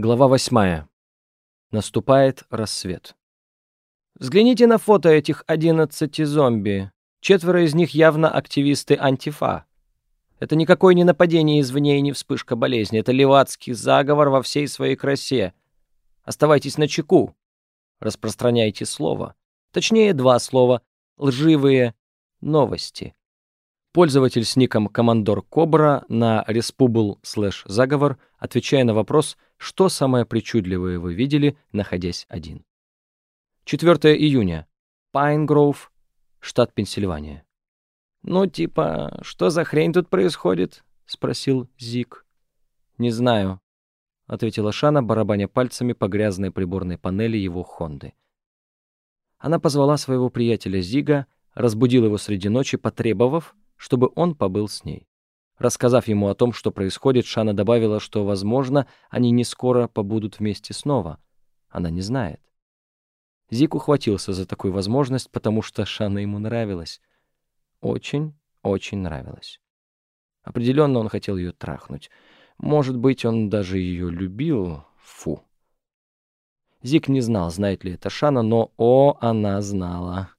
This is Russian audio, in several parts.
Глава восьмая. Наступает рассвет. Взгляните на фото этих одиннадцати зомби. Четверо из них явно активисты антифа. Это никакое не нападение извне и не вспышка болезни. Это левацкий заговор во всей своей красе. Оставайтесь на чеку. Распространяйте слово. Точнее, два слова. Лживые новости. Пользователь с ником Командор Кобра на Республ слэш заговор, отвечая на вопрос, что самое причудливое вы видели, находясь один. 4 июня. Пайнгроув, штат Пенсильвания. «Ну, типа, что за хрень тут происходит?» — спросил Зик. «Не знаю», — ответила Шана, барабаня пальцами по грязной приборной панели его Хонды. Она позвала своего приятеля Зига, разбудила его среди ночи, потребовав, чтобы он побыл с ней. Рассказав ему о том, что происходит, Шана добавила, что, возможно, они не скоро побудут вместе снова. Она не знает. Зик ухватился за такую возможность, потому что Шана ему нравилась. Очень, очень нравилась. Определенно он хотел ее трахнуть. Может быть, он даже ее любил. Фу. Зик не знал, знает ли это Шана, но о, она знала.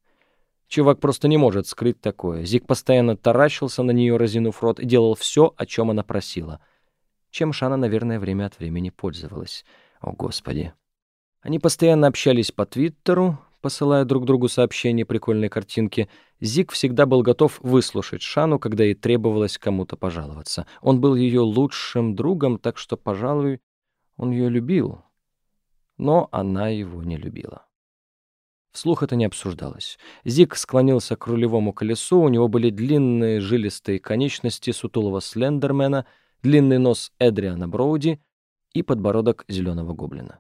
Чувак просто не может скрыть такое. Зик постоянно таращился на нее, разинув рот, и делал все, о чем она просила. Чем Шана, наверное, время от времени пользовалась. О, Господи. Они постоянно общались по Твиттеру, посылая друг другу сообщения, прикольные картинки. Зик всегда был готов выслушать Шану, когда ей требовалось кому-то пожаловаться. Он был ее лучшим другом, так что, пожалуй, он ее любил. Но она его не любила. Вслух это не обсуждалось. Зик склонился к рулевому колесу, у него были длинные жилистые конечности сутулого слендермена, длинный нос Эдриана Броуди и подбородок зеленого гоблина.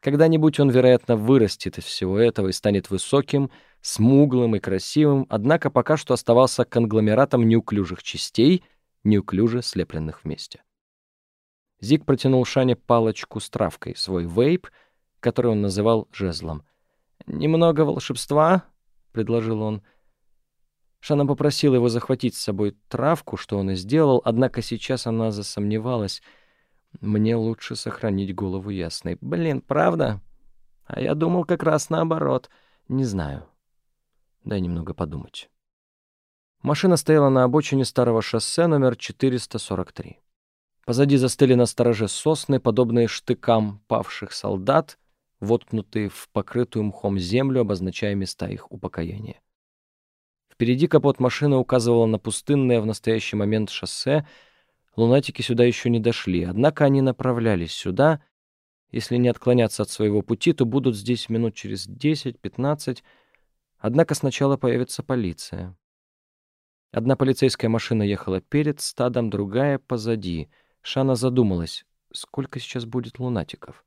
Когда-нибудь он, вероятно, вырастет из всего этого и станет высоким, смуглым и красивым, однако пока что оставался конгломератом неуклюжих частей, неуклюже слепленных вместе. Зик протянул Шане палочку с травкой, свой вейп, который он называл жезлом — «Немного волшебства?» — предложил он. Шана попросила его захватить с собой травку, что он и сделал, однако сейчас она засомневалась. «Мне лучше сохранить голову ясной». «Блин, правда? А я думал как раз наоборот. Не знаю. Дай немного подумать». Машина стояла на обочине старого шоссе номер 443. Позади застыли на стороже сосны, подобные штыкам павших солдат, воткнутые в покрытую мхом землю, обозначая места их упокоения. Впереди капот машины указывала на пустынное в настоящий момент шоссе. Лунатики сюда еще не дошли, однако они направлялись сюда. Если не отклоняться от своего пути, то будут здесь минут через 10-15. Однако сначала появится полиция. Одна полицейская машина ехала перед стадом, другая — позади. Шана задумалась, сколько сейчас будет лунатиков.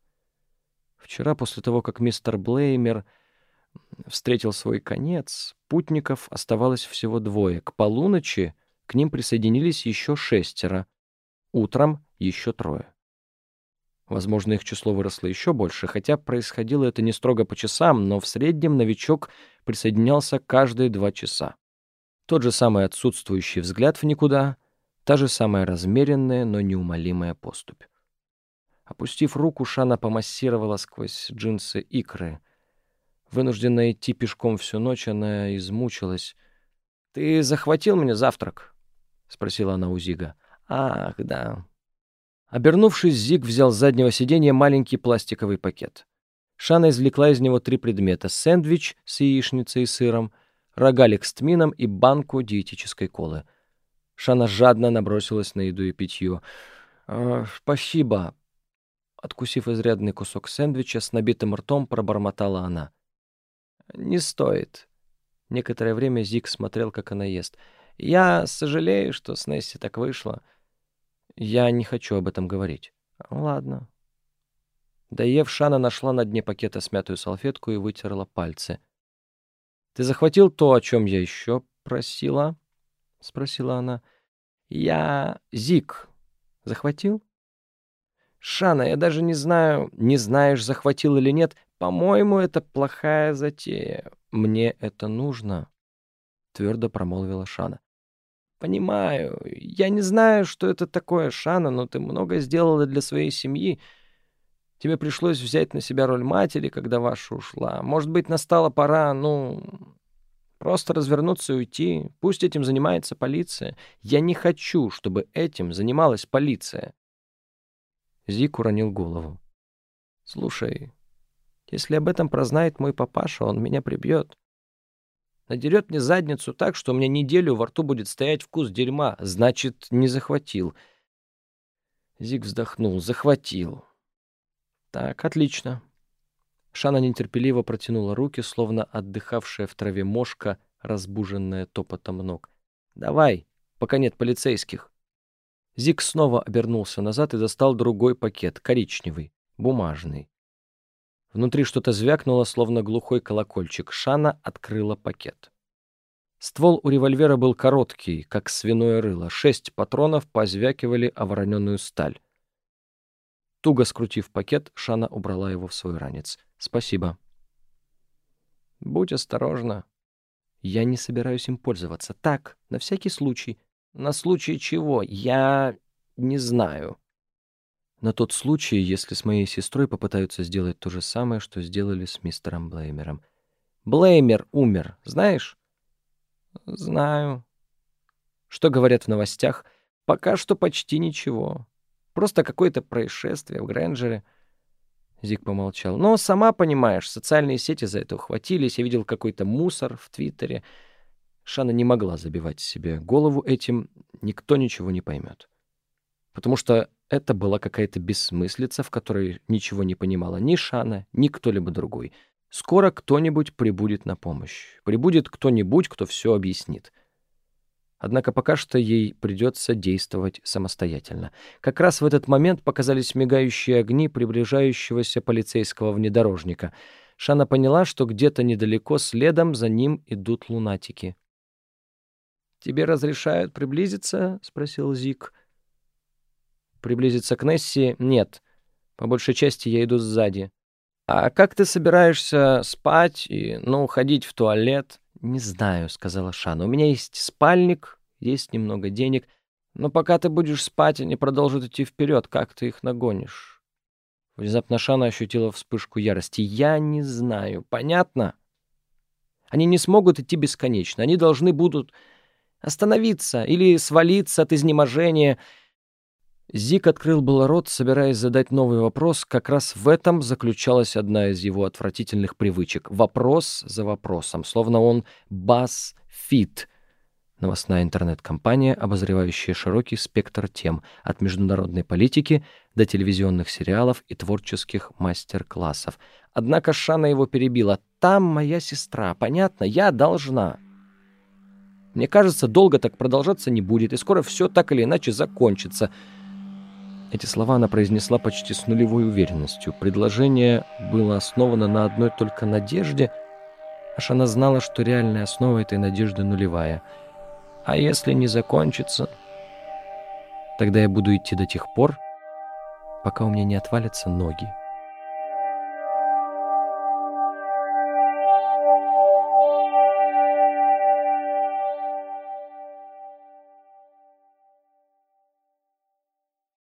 Вчера, после того, как мистер Блеймер встретил свой конец, путников оставалось всего двое. К полуночи к ним присоединились еще шестеро. Утром еще трое. Возможно, их число выросло еще больше, хотя происходило это не строго по часам, но в среднем новичок присоединялся каждые два часа. Тот же самый отсутствующий взгляд в никуда, та же самая размеренная, но неумолимая поступь. Опустив руку, Шана помассировала сквозь джинсы икры. Вынужденная идти пешком всю ночь, она измучилась. «Ты захватил мне завтрак?» — спросила она у Зига. «Ах, да». Обернувшись, Зиг взял с заднего сиденья маленький пластиковый пакет. Шана извлекла из него три предмета — сэндвич с яичницей и сыром, рогалик с тмином и банку диетической колы. Шана жадно набросилась на еду и питье. «Э, «Спасибо», Откусив изрядный кусок сэндвича, с набитым ртом пробормотала она. «Не стоит». Некоторое время Зик смотрел, как она ест. «Я сожалею, что с Несси так вышло. Я не хочу об этом говорить». «Ладно». Доев, Шана нашла на дне пакета смятую салфетку и вытерла пальцы. «Ты захватил то, о чем я еще просила?» — спросила она. «Я... Зик. Захватил?» «Шана, я даже не знаю, не знаешь, захватил или нет. По-моему, это плохая затея. Мне это нужно», — твердо промолвила Шана. «Понимаю. Я не знаю, что это такое, Шана, но ты много сделала для своей семьи. Тебе пришлось взять на себя роль матери, когда ваша ушла. Может быть, настала пора, ну, просто развернуться и уйти. Пусть этим занимается полиция. Я не хочу, чтобы этим занималась полиция. Зик уронил голову. Слушай, если об этом прознает мой папаша, он меня прибьет. Надерет мне задницу так, что у меня неделю во рту будет стоять вкус дерьма. Значит, не захватил. Зиг вздохнул. Захватил. Так, отлично. Шана нетерпеливо протянула руки, словно отдыхавшая в траве мошка, разбуженная топотом ног. «Давай, пока нет полицейских». Зиг снова обернулся назад и достал другой пакет, коричневый, бумажный. Внутри что-то звякнуло, словно глухой колокольчик. Шана открыла пакет. Ствол у револьвера был короткий, как свиное рыло. Шесть патронов позвякивали о вороненую сталь. Туго скрутив пакет, Шана убрала его в свой ранец. «Спасибо». «Будь осторожна». «Я не собираюсь им пользоваться. Так, на всякий случай». «На случай чего? Я не знаю». На тот случай, если с моей сестрой попытаются сделать то же самое, что сделали с мистером Блеймером. Блеймер умер, знаешь? Знаю. Что говорят в новостях? Пока что почти ничего. Просто какое-то происшествие в Грэнджере. Зик помолчал. Но сама понимаешь, социальные сети за это ухватились. Я видел какой-то мусор в Твиттере. Шана не могла забивать себе голову этим. Никто ничего не поймет. Потому что это была какая-то бессмыслица, в которой ничего не понимала ни Шана, ни кто-либо другой. Скоро кто-нибудь прибудет на помощь. Прибудет кто-нибудь, кто все объяснит. Однако пока что ей придется действовать самостоятельно. Как раз в этот момент показались мигающие огни приближающегося полицейского внедорожника. Шана поняла, что где-то недалеко следом за ним идут лунатики. «Тебе разрешают приблизиться?» — спросил Зик. Приблизиться к Несси — нет. По большей части я иду сзади. А как ты собираешься спать и, ну, ходить в туалет? Не знаю, — сказала Шана. У меня есть спальник, есть немного денег. Но пока ты будешь спать, они продолжат идти вперед. Как ты их нагонишь? Внезапно Шана ощутила вспышку ярости. Я не знаю. Понятно? Они не смогут идти бесконечно. Они должны будут остановиться или свалиться от изнеможения — Зик открыл было рот, собираясь задать новый вопрос. Как раз в этом заключалась одна из его отвратительных привычек. Вопрос за вопросом, словно он бас-фит. Новостная интернет-компания, обозревающая широкий спектр тем, от международной политики до телевизионных сериалов и творческих мастер-классов. Однако Шана его перебила. «Там моя сестра, понятно? Я должна». Мне кажется, долго так продолжаться не будет, и скоро все так или иначе закончится. Эти слова она произнесла почти с нулевой уверенностью. Предложение было основано на одной только надежде, аж она знала, что реальная основа этой надежды нулевая. А если не закончится, тогда я буду идти до тех пор, пока у меня не отвалятся ноги.